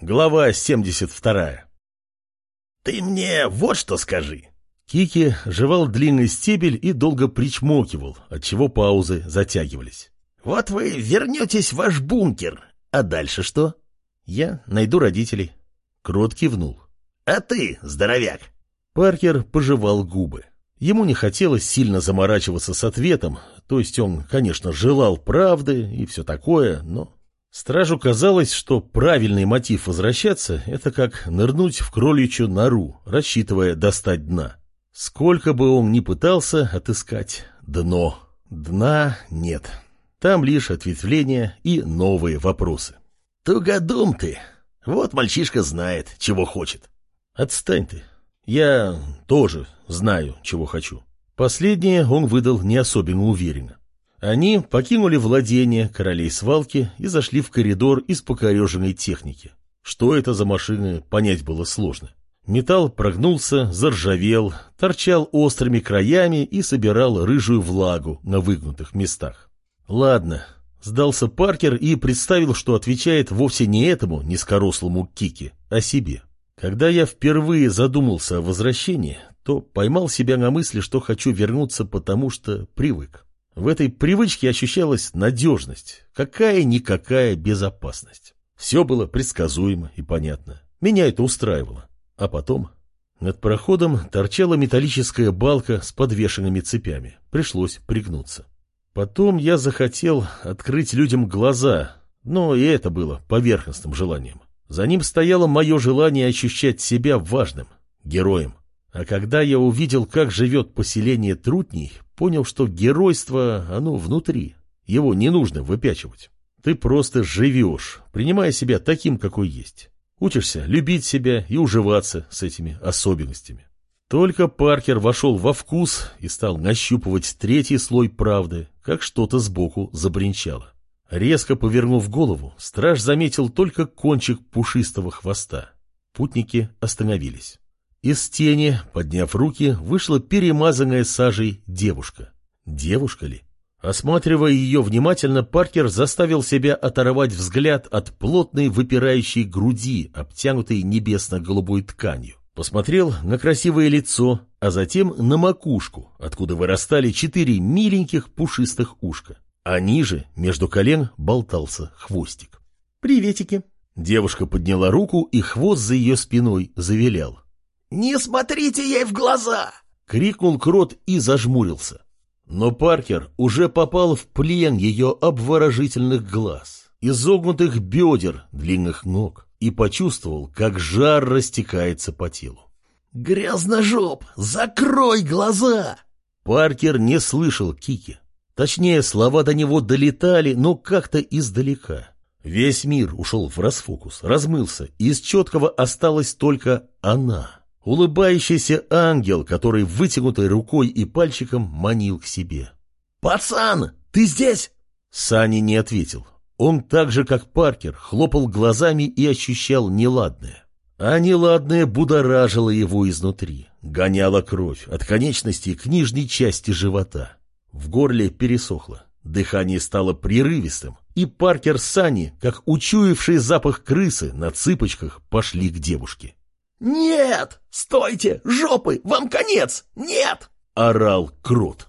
Глава 72. «Ты мне вот что скажи!» Кики жевал длинный стебель и долго причмокивал, отчего паузы затягивались. «Вот вы вернетесь в ваш бункер, а дальше что?» «Я найду родителей». Крот кивнул. «А ты, здоровяк?» Паркер пожевал губы. Ему не хотелось сильно заморачиваться с ответом, то есть он, конечно, желал правды и все такое, но Стражу казалось, что правильный мотив возвращаться – это как нырнуть в кроличью нору, рассчитывая достать дна. Сколько бы он ни пытался отыскать дно, дна нет. Там лишь ответвления и новые вопросы. «Тугодум ты! Вот мальчишка знает, чего хочет». «Отстань ты. Я тоже знаю, чего хочу». Последнее он выдал не особенно уверенно. Они покинули владение королей свалки и зашли в коридор из покореженной техники. Что это за машины, понять было сложно. Металл прогнулся, заржавел, торчал острыми краями и собирал рыжую влагу на выгнутых местах. Ладно, сдался Паркер и представил, что отвечает вовсе не этому низкорослому Кике, а себе. Когда я впервые задумался о возвращении, то поймал себя на мысли, что хочу вернуться, потому что привык. В этой привычке ощущалась надежность, какая-никакая безопасность. Все было предсказуемо и понятно. Меня это устраивало. А потом над проходом торчала металлическая балка с подвешенными цепями. Пришлось пригнуться. Потом я захотел открыть людям глаза, но и это было поверхностным желанием. За ним стояло мое желание ощущать себя важным, героем. А когда я увидел, как живет поселение Трутней, понял, что геройство, оно внутри. Его не нужно выпячивать. Ты просто живешь, принимая себя таким, какой есть. Учишься любить себя и уживаться с этими особенностями. Только Паркер вошел во вкус и стал нащупывать третий слой правды, как что-то сбоку забринчало. Резко повернув голову, страж заметил только кончик пушистого хвоста. Путники остановились. Из тени, подняв руки, вышла перемазанная сажей девушка. Девушка ли? Осматривая ее внимательно, Паркер заставил себя оторвать взгляд от плотной выпирающей груди, обтянутой небесно-голубой тканью. Посмотрел на красивое лицо, а затем на макушку, откуда вырастали четыре миленьких пушистых ушка. А ниже, между колен, болтался хвостик. «Приветики!» Девушка подняла руку, и хвост за ее спиной завилял. «Не смотрите ей в глаза!» — крикнул Крот и зажмурился. Но Паркер уже попал в плен ее обворожительных глаз, изогнутых бедер, длинных ног, и почувствовал, как жар растекается по телу. «Грязножоп, закрой глаза!» Паркер не слышал Кики. Точнее, слова до него долетали, но как-то издалека. Весь мир ушел в расфокус, размылся, и из четкого осталась только она. Улыбающийся ангел, который вытянутой рукой и пальчиком манил к себе. «Пацан, ты здесь?» Сани не ответил. Он так же, как Паркер, хлопал глазами и ощущал неладное. А неладное будоражило его изнутри, гоняло кровь от конечности к нижней части живота. В горле пересохло, дыхание стало прерывистым, и Паркер с Сани, как учуявший запах крысы, на цыпочках пошли к девушке. «Нет! Стойте! Жопы! Вам конец! Нет!» — орал Крут.